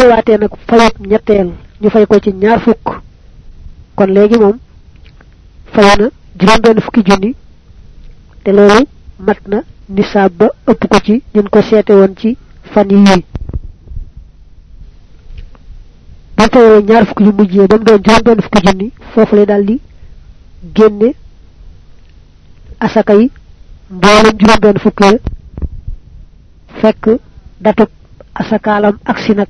fayewaatee nag fayut ñetteel ñu fay ko ci ñaar fukk. Kon léegi moom fayu na benn fukki junni te loolu mat na nisaab ba ëpp ko ci ñun ko seete woon ci fan yi ba fayoo ñaar fukki yu mujjee ba mu doon juróom benn fukki junni foofu lay daal di génne asaka yi mboolem fukk ya fekk datub asakaalam aksi nag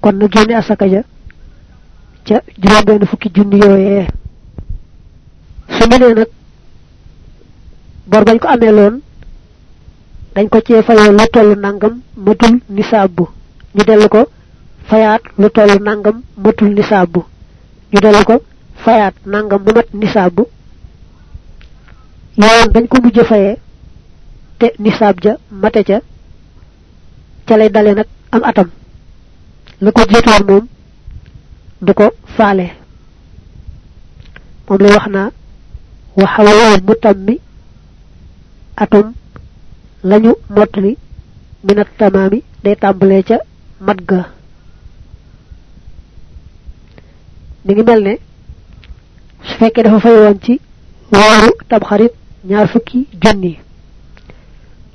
kon na génne asaka ja ca juróom benn fukki junni yooyee. Su mu nee nag bor bañ ko amee loon dañ ko cee fayoo lu toll nangam matul nisaab bu. Ñu dellu ko fayaat lu toll nangam matul nisaab bu. Ñu dellu ko fayaat nangam mu mat nisaab bu. Yoon dañ ko mujj fayee te nisaab ja mate ca ca lay dale nag am atam la ko jiitoon moom du ko faale. Moom lay wax naa waxawal mu tammi atum lañu mottali minat tamaami day tàmbalee ca mat ga. Mi ngi mel ne su fekkee dafa fay woon ci weeru tamxarit ñaar fukki junni.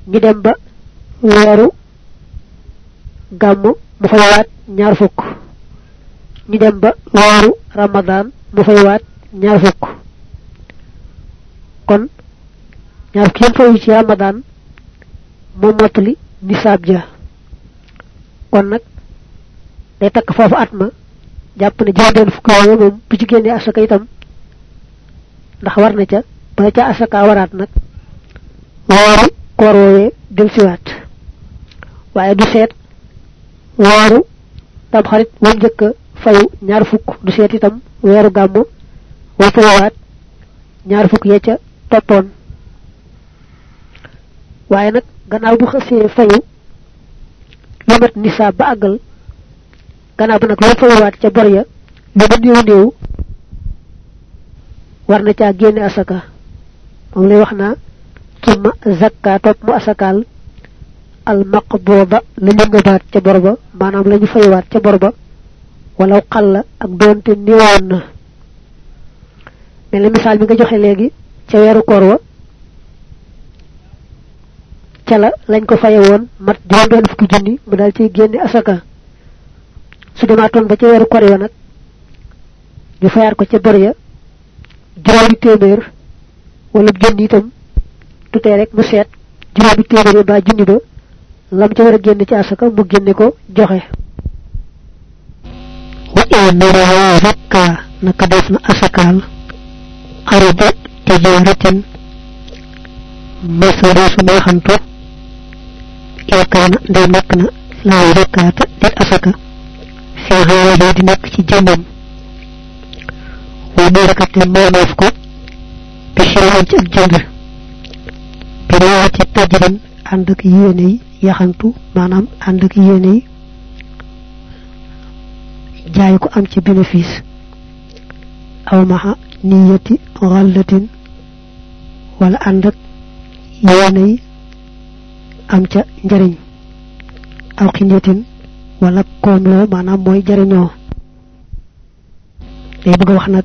Ñu dem ba weeru gàmm mu fayawaat ñaar fukk. Ñu dem ba ramadan mu fayawaat ñaar fukk. Kon ñaar fukk yam ci ramadan mo mottali nisaab ja. Kon nag day takk foofu at ma jàpp ne juróom fukk yooyu moom bu ci génnee asaka itam ndax war na ca ba ca asaka waraat weeru koor woowee del waaye du seet weeru tam xarit wam njëkk fayu ñaar fukk du seet itam weeru gàmmu wam fayawaat ñaar fukk ya ca toppoon. Waaye nag gannaaw bu xësee fayu lu nisaab ba àggal gannaaw ba nag loo fayuwaat ca bor ya lu mu néew néew war na asaka. Lay wax naa summa zakka topp mu asakaal al maqbuda la ñu ngëbaat ca bor ba maanaam la ñu fayuwaat ca bor ba walaw xalla ak doonte néewoon na. Mel ni misaal mi nga joxe léegi ca weeru koor wa ca la lañ ko faye mat juróom benn fukki junni mu daal ciy génne asaka. Su demaatoon ba ca weeru koor ya nag ñu fayaat ko ca bor ya juróomi téeméer wala junni itam tutee rek mu seet juróomi téeméer ba junni ba lam ca war a génn ci asaka mu génne ko joxe. Wa inna zakka naka def na asakaal arada tijaratin masara su neexantu yaakaana ndey nekk na laa zakkaata det asaka. Fi xaala di nekk ci jëmmam. Wa barakate moomeef ko te xiraan ci ak jënd. Bi raati tajrin ànd ak yéene yi yaxantu maanaam ànd ak yéene yi jaay ko am ci bénéfice. Aw maxa niyati xallatin wala ànd ak yéene yi am ca njariñ. Aw xinyatin wala koomloo maanaam mooy jariñoo. Day bëgg wax nag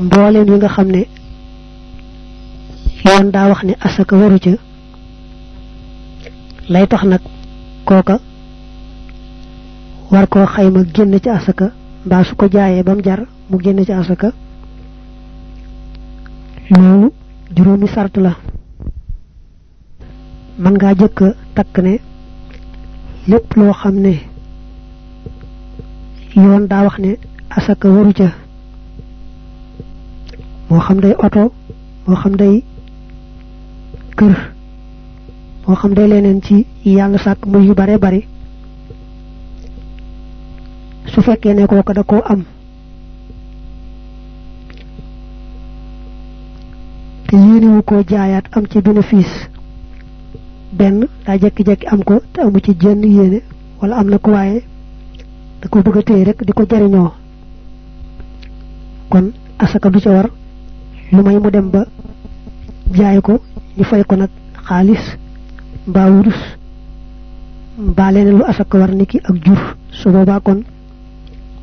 mbooleem yi nga xam ne yoon daa wax ne asaka waru ca lay tax nag kooka war koo xayma génn ci asaka mbaa su ko jaayee ba mu jar mu génn ci asaka. Loolu juróomi sart la. Man ngaa jëkk takk ne lépp loo xam ne yoon wax ne asaka waru ca. Moo xam day oto moo xam day kër moo xam day leneen ci yàlla sàkk muy yu bare bari su fekkee ne kooka da koo am. te yéenewu koo jaayaat am ci bénéfice. benn daa jekki-jekki am ko te amu ci jenn yéene wala am na ko waaye da ko bëgg a téye rek di ko jariñoo. kon asaka du ca war. lu may mu dem ba jaay ko ñu fay ko nag xaalis mbaa wurus lu asaka war niki ak jur. Su boobaa kon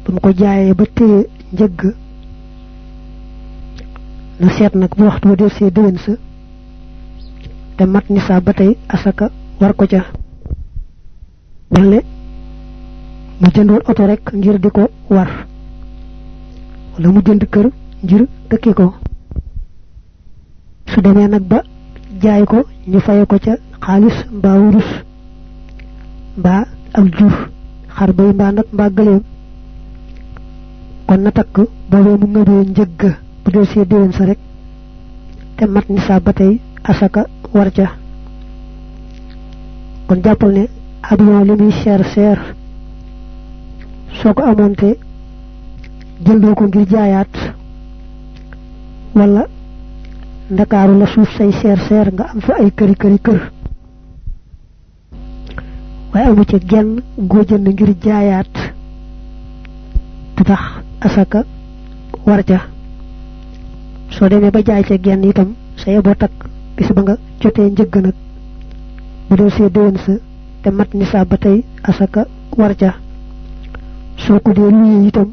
bam ko jaayee ba téye njëgg na seet nag bu waxtu del see déwén sa te mat ba tey asaka war ko ca. Wala mu jëndoon oto rek ngir di war wala mu jënd kër ngir dëkke ko. Su demee nag ba jaay ko ñu faye ko ca xaalis mbaa wurus mbaa ak jur xar bay mbaa nag mbaa gëleem kon na takk boobee mu ngëbee njëgg bu del see déwén sa rek te mat nisaab ba tey asaka war ca. Kon jàppal ne avion li muy cher cher soo ko amoon jëndoo ko ngir jaayaat wala ndakaaru la suuf say cher cher nga am fa ay këri këri kër. Waaye amu ci genn goo jënd ngir jaayaat. Te tax asaka war ca. Soo demee ba jaay ca genn itam sa yeboo takk bis ba nga jotee njëgg nag bu dee see déwén sa te mat ba tey asaka war ca. Soo ko dee luyee itam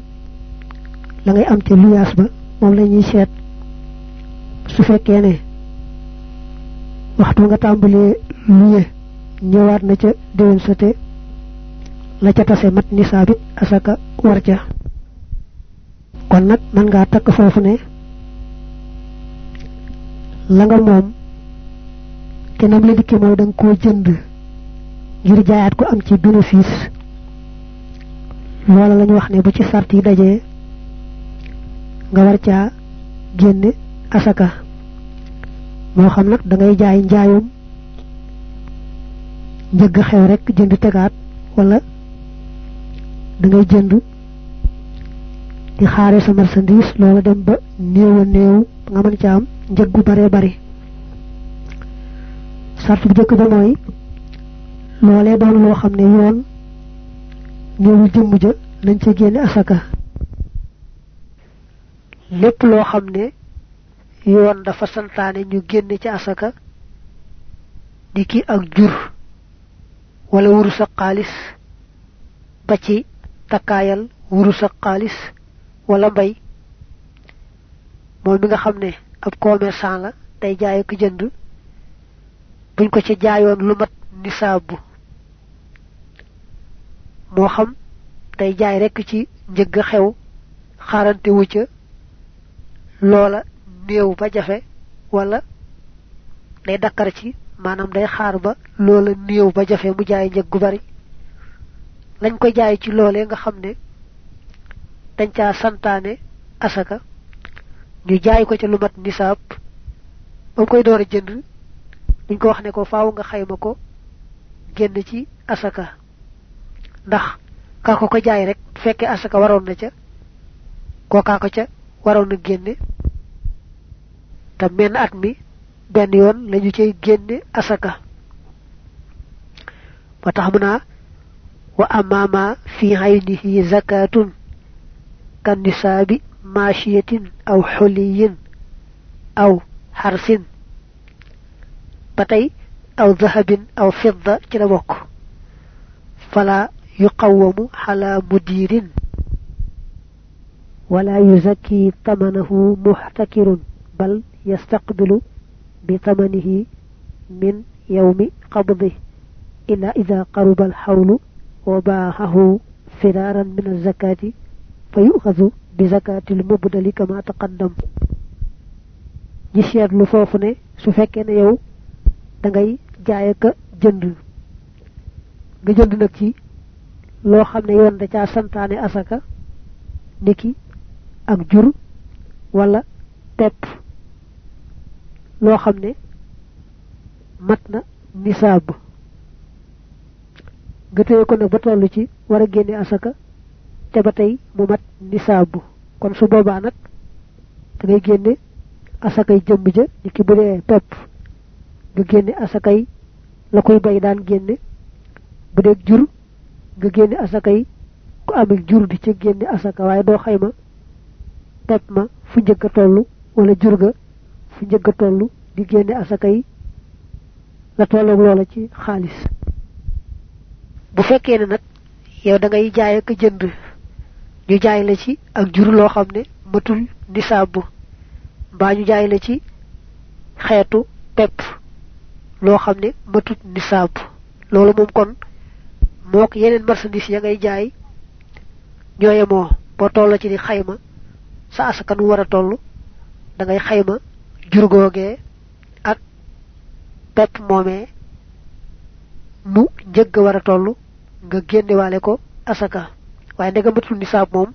la ngay am te luyaas ba moom la ñuy su fekkee ne waxtu nga tàmbalee luye ñëwaat na ca déwén sa la ca tase mat nisaab it asaka war ca. kon nag man ngaa takk foofu ne la nga moom te nam la dikke mooy da koo jënd ngir jaayaat ko am ci bénéfice. loola lañu wax ne bu ci sart yi nga war caa génne asaka? Moo xam nag da ngay jaay njaayum njëgg xew rek jënd tegaat wala da ngay jënd di xaare sa marchandise loola dem ba néew a néew nga mën ca am njëg gu bare bari. Sart bu jëkk ba mooy loolee doon loo xam ne yoon jëmm ja nañ ca génne asaka. Lépp loo xam yoon dafa santaane ñu génne ci asaka di ki ak jur wala wuru sa xaalis ba ci takkaayal wuru sa xaalis wala mbay. Moom mi nga xam ne ab commerçant la day jaay ko jënd buñ ko ci jaayoon lu mat nisaabu moo xam day jaay rekk ci njëgg xew xaarante wu ca loola néew ba jafe wala day dakkar ci maanaam day xaar ba loola néew ba jafe mu jaay njëg gu bari. Lañ ko jaay ci nga xam ne dañ caa santaane asaka ñu jaay ko ca lu mat nisaab ba koy door a jënd duñ ko wax ne ko faaw nga xayma ko génn ci asaka. Ndax kaa ko ko jaay rek bu fekkee asaka waroon na ca kookaa ko ca waroon na génne te menn at mi benn yoon lañu cay génne asaka ba tax mu naa wa amama fi aynihi zakatun kan nisaabi maashiyatin aw xuliyin aw xarsin ba tey aw dahabin aw fidda ci la bokk fala yuqawamu xala mudirin wala yuzakki tamanahu muxtakirun bal yastaqbilu بثمنه من يوم قبضه إلا إذا قرب الحول وباعه فرارا من الزكاة فيؤخذ بزكاة المبدل كما تقدم ka jënd nga jënd nag ci loo xam ne yoon da caa santaane asaka niki ak jur wala pepp loo xam ne mat na ko nag ba toll ci war a génne asaka te ba tey mu mat nisaab. Kon su boobaa nag da ngay génne asakay jëmm ja ni ki bu dee pepp nga génne asakay la koy bay daan génne. Bu dee jur nga génne asakay ku amee jur di ca génne asaka waaye doo xayma pepp ma fu njëkk a wala jur ga fu njëgg a toll di génne asaka yi la tolloog loola ci xaalis. Bu fekkee ne nag yow da ngay jaay ak jënd ñu jaay la ci ak jur loo xam ne matul nisaab mbaa ñu jaay la ci xeetu pepp loo xam ne matut nisaab loolu moom kon mook yeneen marchandise ya ngay jaay ñooye moo boo toll ci di xayma sa asaka nu war a toll da ngay xayma jur googee ak pepp moomee nu njëgg war a toll nga génnewaale ko asaka. Waaye ndega matul nisaab moom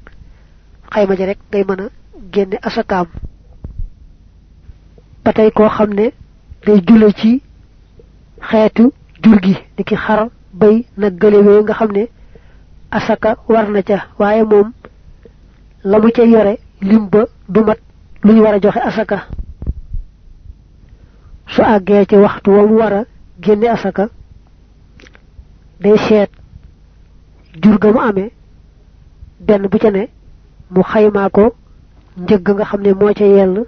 xayma ja rek ngay mën a génne asakaam. Ba tey ne day jule ci xeetu jur gi di xar bay nag gëlewee nga xam ne asaka war na ca. Waaye moom la mu ca yore lim du mat lu ñu war asaka su àggee ci waxtu wa war a génne asaka day seet jur ga mu amee benn bu ca ne mu xaymaa ko njëgg nga xam ne moo ca yell.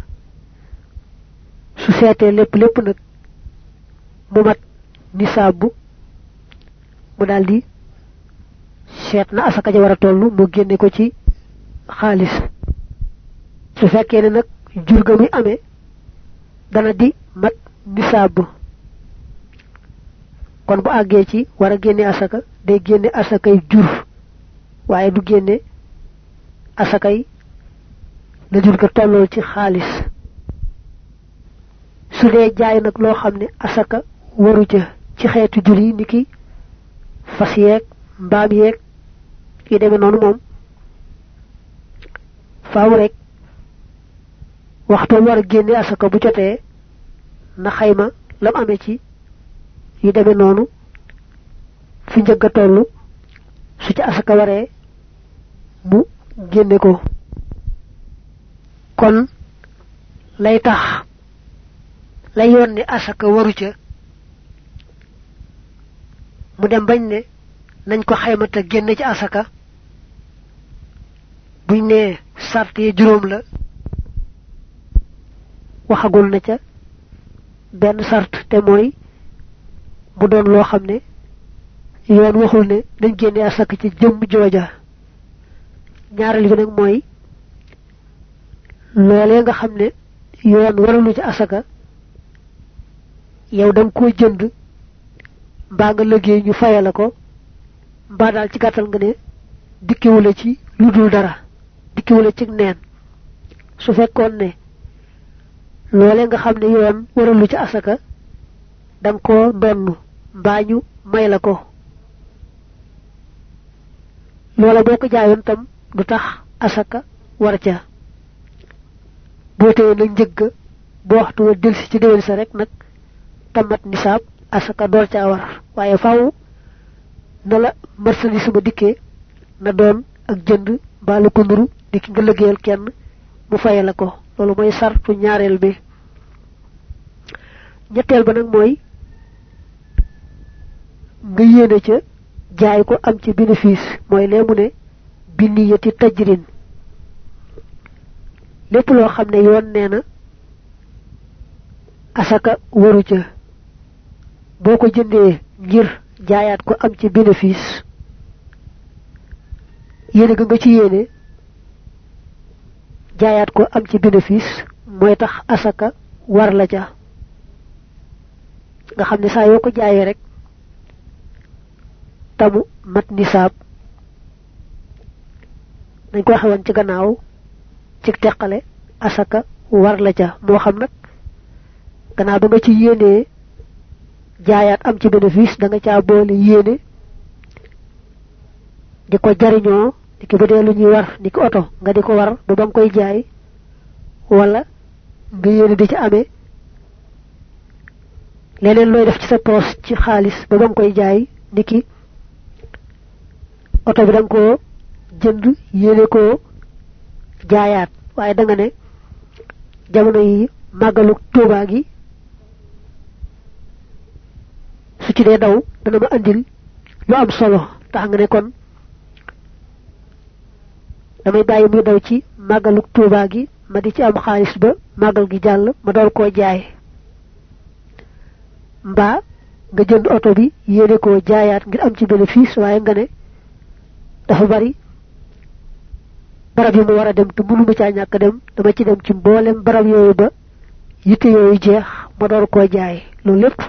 Su seetee lépp lépp nag mu mat nisaabu mu seet na asaka ja war a toll mu génne ko ci xaalis. Su fekkee ne nag jur ga dana di mat nisaabu kon bu àggee ci war a génne asaka day génne asakay jur. Waaye du génne asakay la jur ga tollool ci xaalis. Su dee jaay nag loo xam ne asaka waru ca ci xeetu jur yi niki fas yeeg mbaam yeeg yi demee noonu moom faaw rek waxtu war a génne asaka bu jotee na xayma lam amee ci yu demee noonu fi su ci asaka waree mu génne ko. Kon lay tax lay yoon asaka waru ca mu dem bañ ne nañ ko xaymata génne ci asaka. Buñ ne sart yi juróom la waxagul na ca benn sart te mooy mu doon loo xam ne yoon waxul ne dañ génne asaka ci jëmm jooja. ñaareel bi nag mooy loolee nga xam ne yoon waralu ci asaka yow dang ko jënd mbaa nga liggéey ñu fayala ko mbaa daal ci gàttal nga ne dikkiwula ci lu dul dara dikkiwula ci neen su fekkoon ne loolee nga xam ne yoon waralu ci asaka dang ko donn mbaa ñu may la ko. Loola boo ko tam du tax asaka war ca. Boo téye nag njëgg bu waxtu wa delsi ci déwén sa rek tamat nisaab asaka door caa war. Waaye faaw na la marchandise ma dikkee na doon ak jënd mbaa ko nuru nga kenn ko loolu mooy sartu ñaareel bi. Ñetteel ba nag mooy nga yéene ca jaay ko am ci bénéfice. Mooy mu ne bi niyati tajrin. Lépp loo xam ne yoon nee na asaka waru ca. Boo ko jëndee ngir jaayaat ko am ci bénéfice yéene ga nga ci yéene jaayaat ko am ci bénéfice mooy tax asaka war la ca. nga xam ne saa yoo rek tamu mat nisaab. dañ ko waxewoon ci gannaaw ci teqale asaka war la ca moo xam nag gannaaw ba nga ci yéenee jaayaat am ci bénéfice da nga caa boole yéene di ko di ki bu dee lu ñuy war di ko oto nga di ko war ba ba nga koy jaay wala nga yéene di ci amee leneen looy def ci sa poos ci xaalis ba ba nga koy jaay niki oto bi da nga koo jënd yéene koo jaayaat. Waaye da nga ne jamono yi màggalu tuubaa gi su ci dee daw dana ma andil lu am solo. Tax nga ne kon damay bàyyi muy daw ci màggalu tuubaa gi ma di ci am xaalis ba màggal gi jàll ma door koo jaay. Mbaa nga jënd auto bi yéene ko jaayaat ngir am ci bénéfice waaye nga ne dafa bari. Barab yi mu war a dem te mënuma caa ñàkk dem dama ci dem ci mboolem barab yooyu ba yitte yooyu jeex ma door koo jaay. Loolu lépp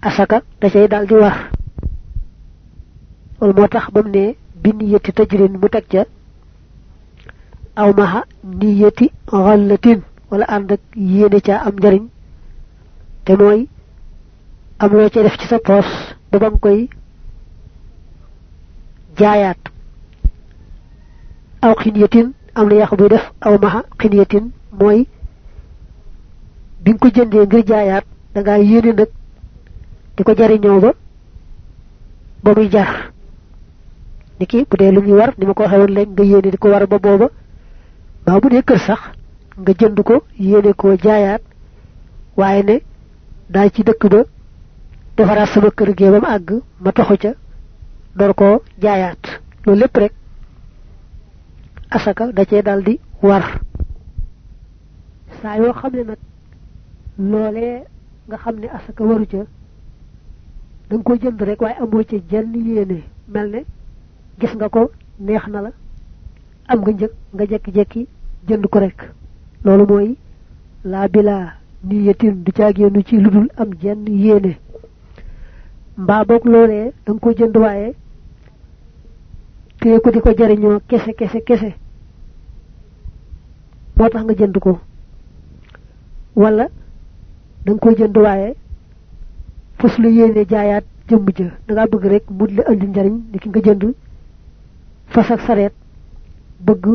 asaka da cay dal di wal moo tax bam ne bi niyati tajrin mu teg ca aw maha niyati ghallatin wala ànd ak yéene ca am njariñ te mooy am loo ca def ci sa poos ba bang koy jaayaat aw xiniyatin am na yàq buy def aw maha xiniyatin mooy bi nga ko jëndee ngir jaayaat da ngaa yéene nag di ko jariñoo ba ba muy jar niki bu dee lu ñuy war ni ma ko waxee woon léegi nga di war ba booba. Ba bu dee kër sax nga jënd ko yéene koo jaayaat. Ne daa ci dëkk ba defaraat sama kër gee ba mu ma toxu ca door koo jaayaat. Rek asaka da cee di war. Saa yoo xam ne nag nga xam asaka waru ca da ko jënd rek waaye amoo ca jenn mel ne gis nga ko neex na la. Am nga njëg nga jekki-jekki jënd ko rek. Loolu mooy laa bilaa niyatin du caagéenu ci ludul am jenn yéene. Mbaa boog loolee da nga ko jënd waaye téye ko di ko jariñoo kese kese kese. Moo tax nga jënd ko. Wala da nga ko jënd waaye fas la yéene jaayaat jëmm ja. Da ngaa bëgg rek mu andi njariñ ni nga jënd fas ak sareet bëgg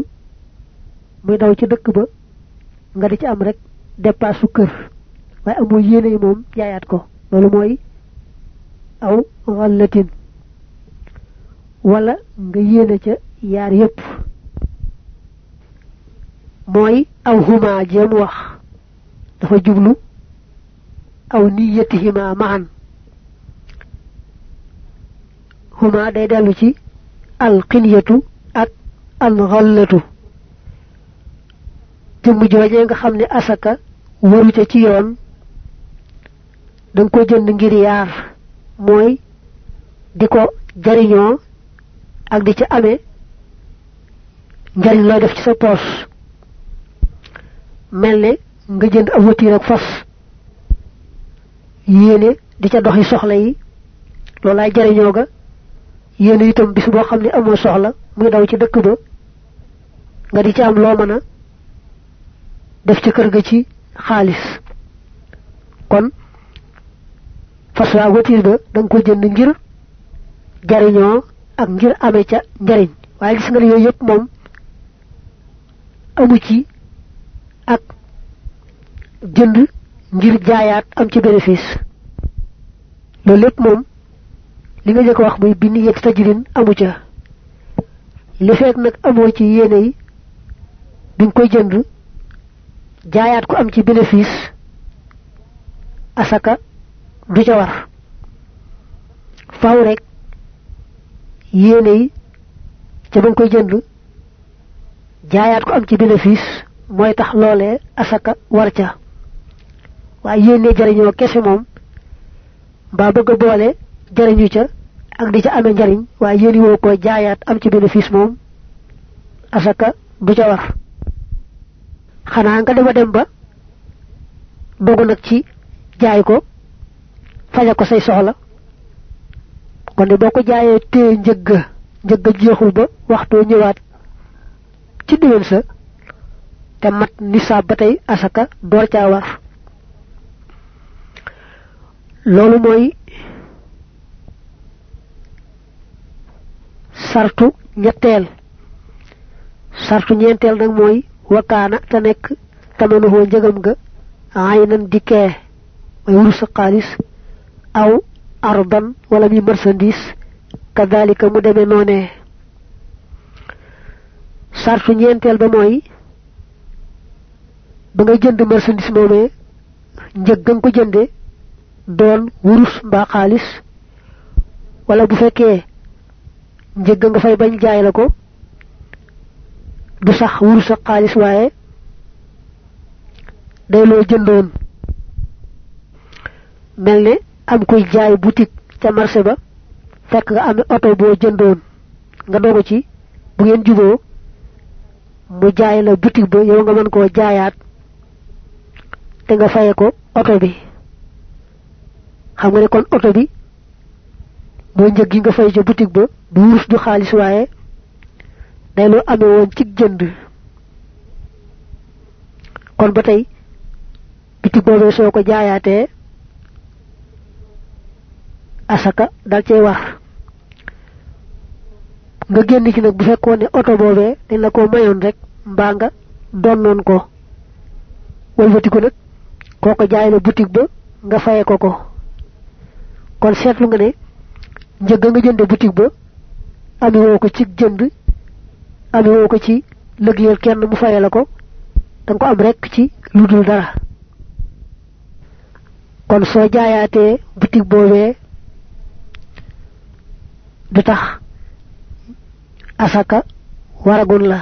muy daw ci dëkk ba nga di ci am rek dépasse kër. Waaye amoo yéene yi moom jaayaat ko. Loolu mooy aw xallatin wala nga yéene ca yaar yépp. Mooy aw huma jéem wax. Dafa jublu aw niyatihima maan. Huma day dellu ci al qinyatu ak al xallatu jëmm joojee nga xam ne asaka waru ca ci yoon danga ko jënd ngir yaar mooy di ko jariñoo ak di ca amee njariñ looy def ci sa poos. Mel ne nga jënd ab watiir ak fas yéene di ca doxi soxla yi loolaay jariñoo ga yéene itam bis boo xam ne amoo soxla muy daw ci dëkk ba nga di ca am loo mën a def ci kër ga ci xaalis. Kon fas waa watiir ba da nga ko jënd ngir jariñoo ak ngir amee ca njariñ. Waaye gis nga ne yooyu yëpp moom amu ci ak jënd ngir jaayaat am ci bénéfice. Loolu lépp moom li nga jëkk wax muy bi yegg tajrin amu ca. Li nag amoo ci yéene yi bi koy jënd jaayaat ko am ci bénéfice asaka du ca war. Faaw rek yéene yi ca ba koy jënd jaayaat ko am ci bénéfice mooy tax loolee asaka war ca. Waaye yéene jariñoo kese moom mbaa bëgg boole jariñu ca ak di ca amee njariñ waaye yéeni woo ko jaayaat am ci bénéfice moom asaka du ca war. Xanaa nga dema dem ba dogu nag ci jaay ko faja ko say soxla. Kon de boo ko jaayee téye njëgga njëgga jeexul ba waxtoo ñëwaat ci déwén sa te mat nisaab ba tey asaka door caa war. Loolu mooy sartu ñetteel. Sartu ñeenteel nag mooy wakaana te nekk tamanuhoo njëgam ga ay nan di kee mooy wurus sa xaalis aw arban wala mi marchandise kadalika mu demee noonee sartu ñeenteel ba mooy ba ngay jënd marchandise moomee njëg ga nga ko jënde doon wurus mbaa xaalis. Wala bu fekkee njëg nga fay bañ jaay la ko. du sax wurus ak xaalis waaye day loo jëndoon. melne am kuy jaay boutique ca marché ba fekk nga am auto bo jëndoon. nga dogo ci bu ngeen juboo mu jaay la boutique ba yow nga mën koo jaayaat te nga faye ko auto bi. xam nga ne kon auto bi mooy njëg gi nga fay ca boutique ba, du wurus du xaalis waaye day lu amee woon ci jënd. Kon ba tey boutique boobee soo ko jaayaatee asaka dal cay wax nga génn ci nag bu fekkone oto boobee dañ la ko mayoon rek mbaa nga donnoon ko. Wëlbatiku nag koo ko jaay la boutique ba nga faye ko ko. Kon seetlu nga ne njëg nga jënd boutique ba ami wo ko ci jënd ami wo ko ci lëggeel kenn mu fayé la ko dang ko am rek ci ludul dara. Kon so jaayaatee boutique bobé du tax asaka waragun la.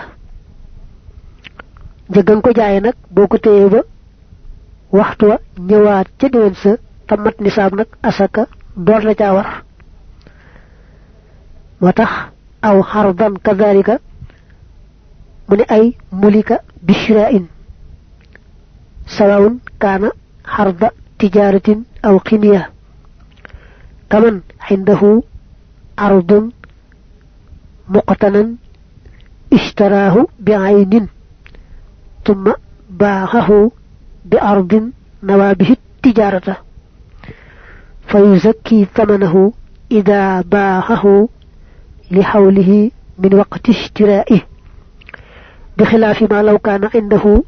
Jëggan ko jaaye nag boo ko téye ba waxtu wa ñëwaat ca déwén sa tamat nisaab nag asaka door la caa war motax aw hardan kadhalika mune ay mulika bishra'in sawa'un kana harda tijaratin aw qimya kaman indahu ardun muqtanan ishtarahu bi'aynin thumma ba'ahu bi'ardin نوى tijarata التجارة فيزكي ثمنه إذا باهه لحوله من وقت اشترائه بخلاف ما لو كان عنده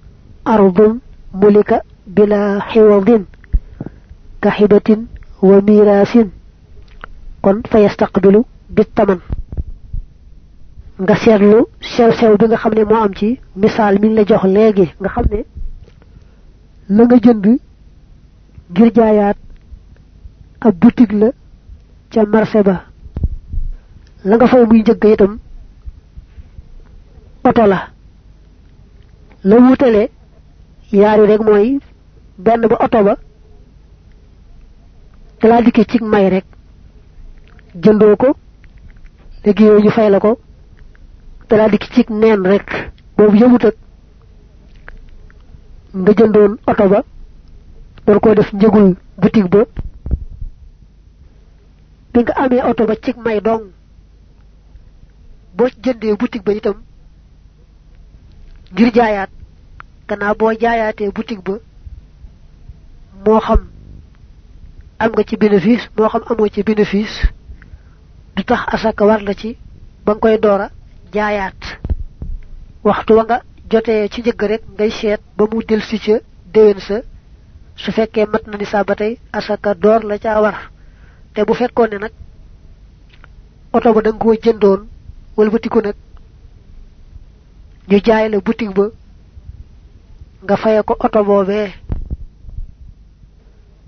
أرض ملك بلا حوض كحبة fa yastaqbilu bit taman nga seetlu sew sew bi nga xam ne moo am ci misaal mi la jox léegi nga xam ne la nga jënd ngir jaayaat ab boutique la ca marché ba la nga fay muy njëgg itam, oto la. La wutale yaari rek mooy benn ba oto ba dalaa dikke ci may rek. Jëndoo ko, léegi yooyu ñu fay la ko dalaa dikki ci neen rek. Boobu yëmut ak, nga jëndoon oto ba, door koo def njëgul boutique ba, bi nga amee oto ba ci may dong boo jëndee boutique ba itam ngir jaayaat gannaaw boo jaayaatee boutique ba moo xam am nga ci bénéfice moo xam amoo ci bénéfice du tax asaka war la ci bang koy doora jaayaat. Waxtu wa nga jotee ci njëgg rek ngay seet ba mu del si ca déwén sa su fekkee mat na ba tey asaka door la caa war. Te bu fekkoon ne nag ba nga koo wëlbatiku nag ñu jaay la boutique ba nga faye ko oto boobee.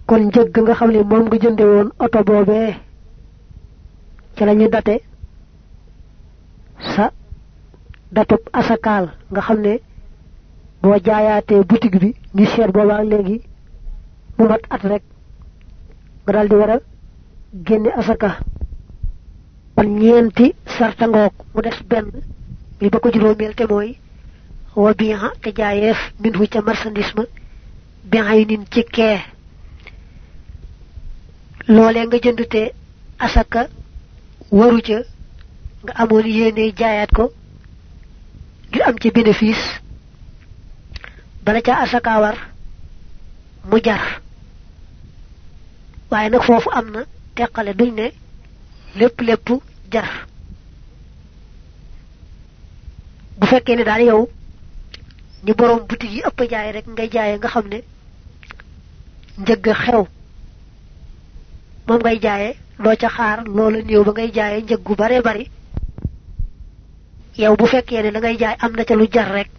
Kon njëgg nga xam ne moom nga jënde woon oto boobee ci lañu daté sa datub asakal nga xamné bo jaayaté boutique bi ñu xéer boba légui bu mat at rek nga daldi wara génné asaka kon ñeenti sarta ngoog mu des benn li ba ko juróomeel te mooy wa biha te jaayeef min hu ca marchandisme bi nin ci kee. Loolee nga jënd asaka waru ca nga amoon yéene jaayaat ko am ci bénéfice bala ca asaka war mu jar. Waaye nag foofu am na duñ ne lépp lépp jar bu fekkee ne daal yow ñi borom boutique yi ëpp jaay rek ngay jaaye nga xam ne njëgg xew. Moom ngay jaaye loo ca xaar loola néew ba ngay jaayee njëg gu bare bari. Yow bu fekkee ne la ngay jaay am na ca lu jar rek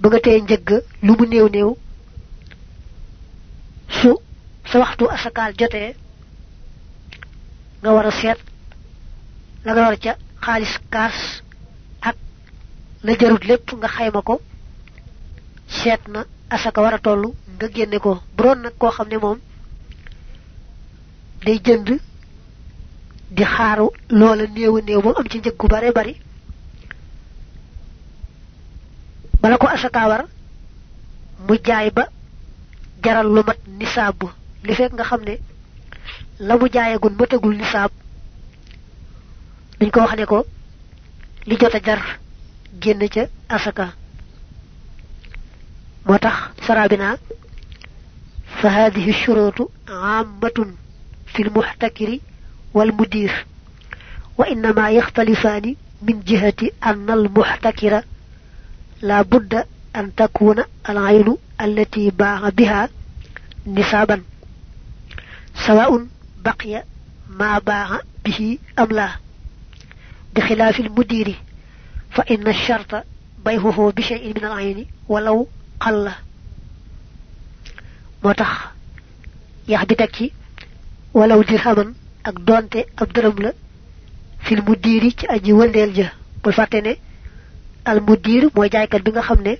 ba nga tey njëgg lu mu néew néew su sa waxtu asakaal jotee nga war a seet la nga war ca xaalis kaas ak. La jarut lépp nga xayma ko. Seet na asaka war a toll nga génne ko. Bu doon nag koo xam ne day jënd di xaaru loola néew moom am ci njëg gu bare bari. Bala ko asaka war mu jaay ba jaral lu mat nisaab li fekk nga la mu jaayagun matagul nisaab dañ ko wax ne ko li jot jar génn ca asaka moo tax sarabina fa hadihi shurutu ammatun fi lmuxtakiri والمدير وإنما يختلفان من جهة أن المحتكر لا بد أن تكون العين التي باع بها نصابا سواء بقي ما باع به أم لا بخلاف المدير فإن الشرط بيعه بشيء من العين ولو قل موتاخ يحبتك ولو درهما ak donte ab dërëm la fil mudiri ci aji wëndeel ja bul fàtte ne al mudir mooy jaaykat bi nga xam ne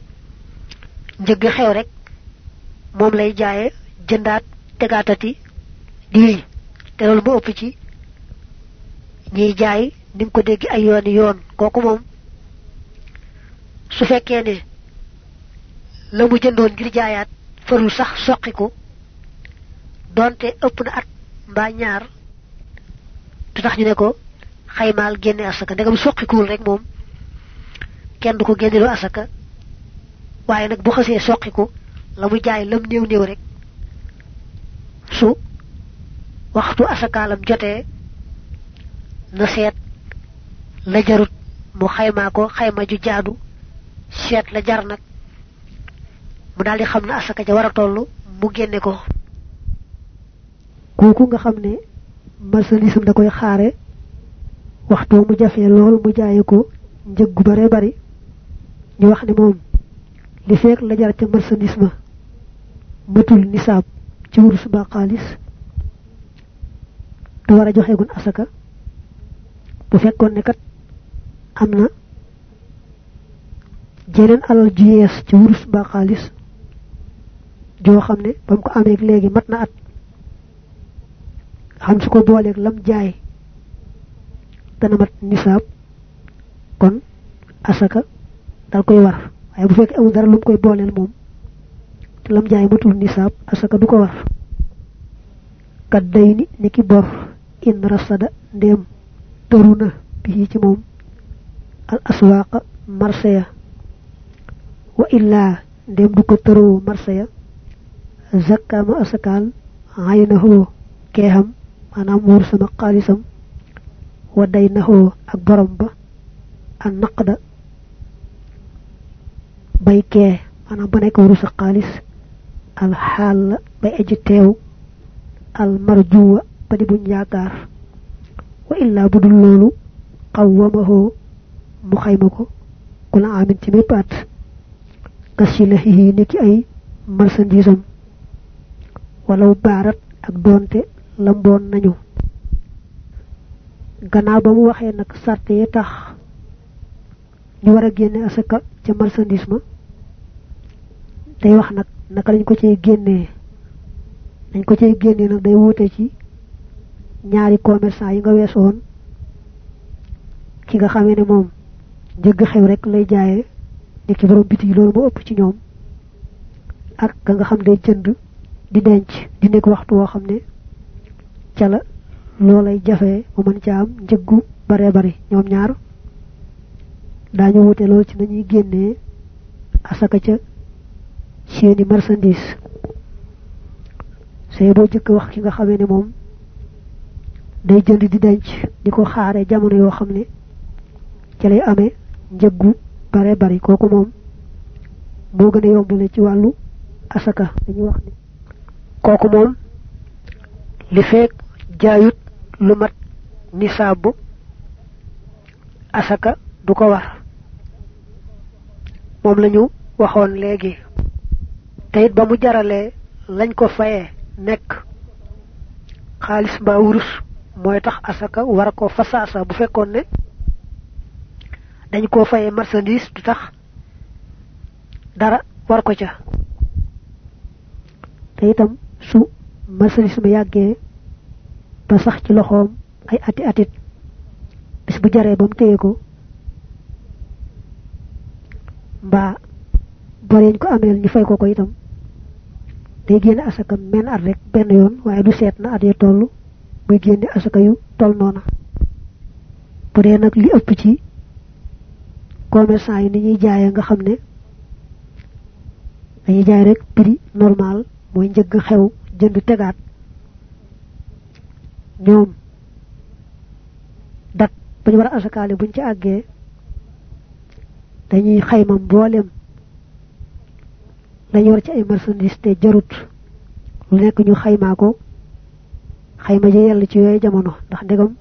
njëgg xew rek moom lay jaaye jëndaat tegaatati di te loolu mu ëpp ci ñiy jaay nga ko dégg ay yooni yoon. Kooku moom su fekkee ne la mu jëndoon ngir jaayaat farul sax donte ëpp na at mbaa ñaar du tax ñu ne ko xaymaal génne asaka. Ndegam soqikuwul rek moom kenn du ko génnelu asaka waaye nag bu xasee soqiku la mu jaay lam néew rek su waxtu asakaalam jotee na seet la jarut mu xaymaa ko xayma ju jaadu seet la jar nag mu daldi xam na asaka ja war a toll mu génne ko. Kooku nga xam ne da koy xaare waxtu mu jafe lool mu jaaye ko njëg gu bare bari ñu wax ne moom li fekk la jar ca marchandise ma matul nisaab ci wurus du war a joxe gun asaka. Bu fekkoon ne kat am na jeneen alal ju yees ci wurus ba xaalis joo xam ne ba mu ko amee léegi mat na at. Xam su ko booleeg lam jaay dana mat nisaab. Kon asaka dal koy war. Waaye bu fekk amul dara lu koy booleel moom te lam jaay matul nisaab asaka du ko war. Kat day bor in rasada ndéem tëru na bii ci moom. Al aswaaqa marseya. Wa illaa ndéem du ko tëroo marseya. Zakkaama asakaal aynahu keexam maanaam wóor sama xaalisam. Wa day naxoo ak borom ba. An naqda. Bay kee maanaam ba nekk wóoru sa xaalis. Al la bay aji teew. Al marjuwa ba buñ yaakaar. Wa illaa bu dul loolu xawwamahoo mu xayma ko ku la amin ci mépp at. Kasi la xihi ni ki ay marchandisam walaw baarat ak doonte lamboon nañu. Gannaaw ba mu waxee nag sarte yi tax ñu war a génne asaka ca marchandise ma day wax nag naka lañ ko cay génnee. Ko cay nag day ci ñaari commerçant yi nga weesoon ki nga xamee ne moom njëgg xew rek lay jaayee ni ki borom biti loolu moo ëpp ci ñoom ak ka nga xam day jënd di denc di nekk waxtu woo xam ne ca la loolay jafe mu mën ca am njëggu bare bari ñoom ñaar daañu wute lool ci nañuy génnee asaka ca seeni marchandise. Say boo jëkk wax ki nga xamee ne moom day jënd di denc di ko jamono yoo xam ne ca lay amee njëggu bare bari. Kooku moom moo gën a ci wàllu asaka. Dañuy wax ne kooku moom li feek jaayut lu mat nisaabu asaka du ko war. Moom lañu waxoon léegi. Te it ba mu jaralee lañ ko fayee nekk xaalis mbaa wurus mooy tax asaka war ko fasaasa bu fekkoon ne dañ ko fayee marchandise du tax dara war ko ca. Te su marchandise ma yàggee ba sax ci loxoom ay ati atit bis bu jaree ba mu ko mbaa boreñ ko ameel ñu fay ko ko itam day asaka men at rek benn yoon waaye du seet na at ya toll muy génne asaka yu toll noona bu dee nag li ëpp ci commerçant yi ni ñuy jaayee nga xam ne dañuy jaay rek prix normal mooy njëgg xew jënd tegaat. Ñoom dat bañ war a asakaale buñ ci àggee dañuy xayma mboolem lañu war ci ay marchandise te jarut. Lu nekk ñu xaymaa ko xayma ji yell ci yooyu jamono ndax ndegam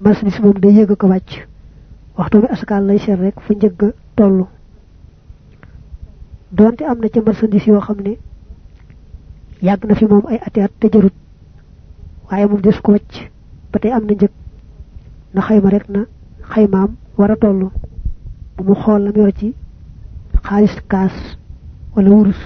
marchandise moom day yëg ko wàcc. Waxtu bi asakaal lay seet rek fu njëgg tollu donte am na ca marchandise yoo xam ne yàgg na fi moom ay ati at te jarut waaye moom des ko wàcc. Ba tey am na njëg na xayma rek na xaymaam war a toll. Bu mu xool yor ci xaalis kaas wala wurus